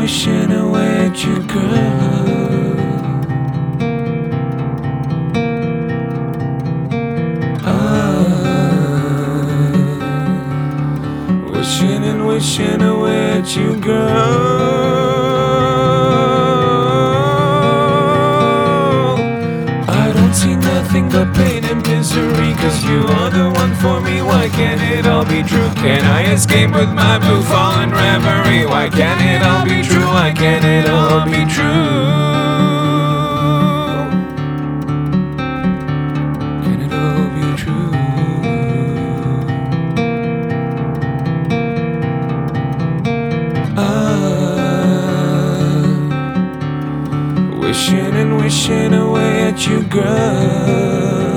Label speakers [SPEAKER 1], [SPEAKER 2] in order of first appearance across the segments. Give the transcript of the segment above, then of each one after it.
[SPEAKER 1] wishing away at you. Ah, wishing and wishing away at you, girl. Can't it all be true? Can I escape with my blue fallen reverie? Why can't it all be true? Why can't it all be true? Can it all be true? Ah, wishing and wishing away at you, girl.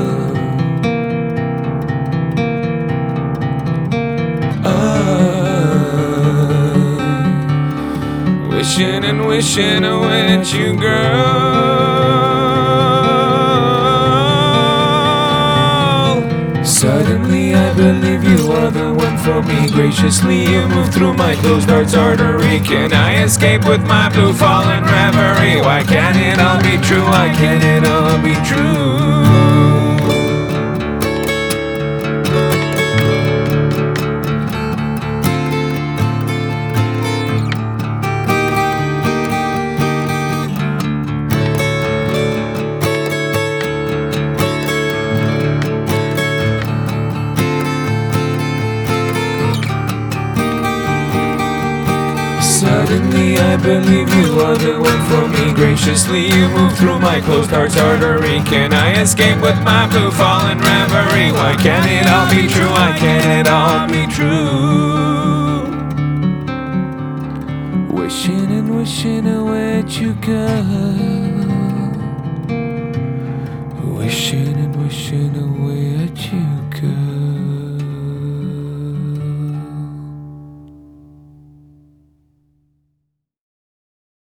[SPEAKER 1] Wishing and wishing I at you, girl. Suddenly I believe you are the one for me. Graciously you move through my closed heart's artery. Can I escape with my blue fallen reverie? Why can't it all be true? Why can't it all be true? Suddenly I believe you are the one for me. Graciously you move through my closed heart's artery. Can I escape with my blue fallen reverie? Why can't it all be true? Why can't it all be true? Wishing and wishing away at you, girl. Wishing and wishing away.